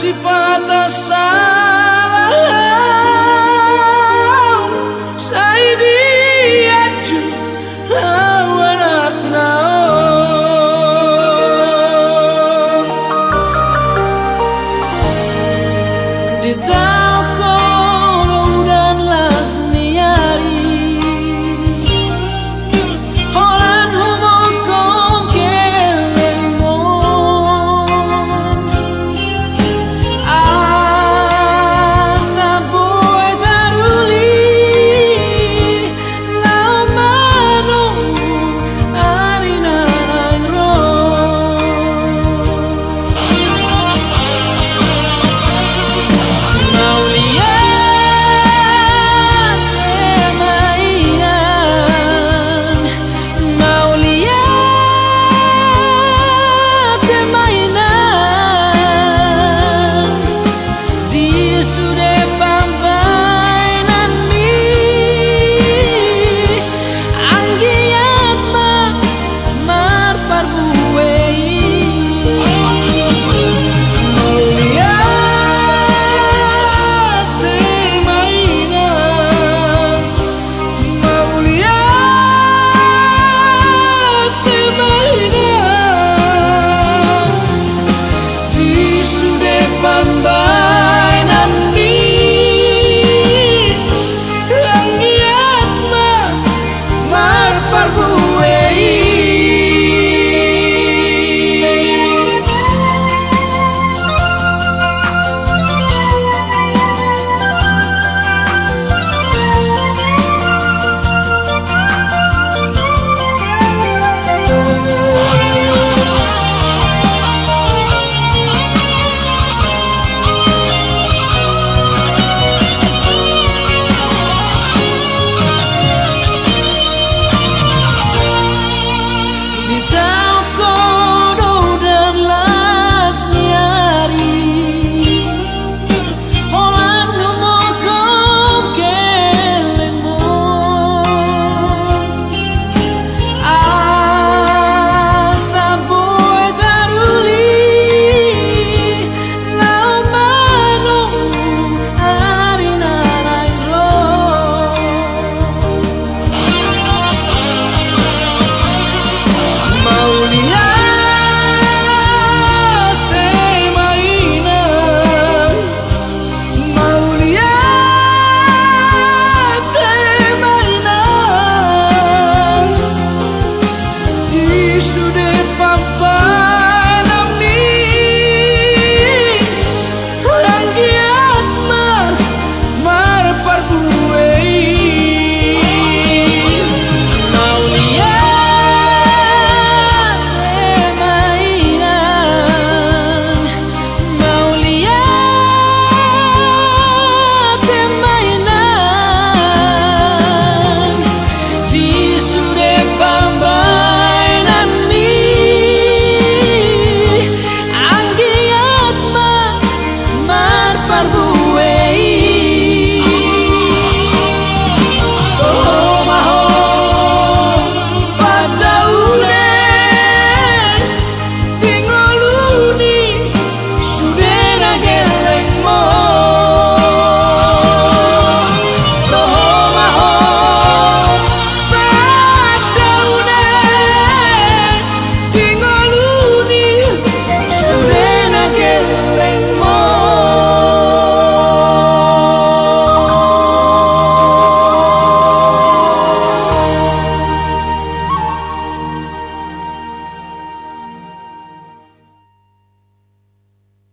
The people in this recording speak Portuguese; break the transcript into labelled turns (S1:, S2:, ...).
S1: chibata sai.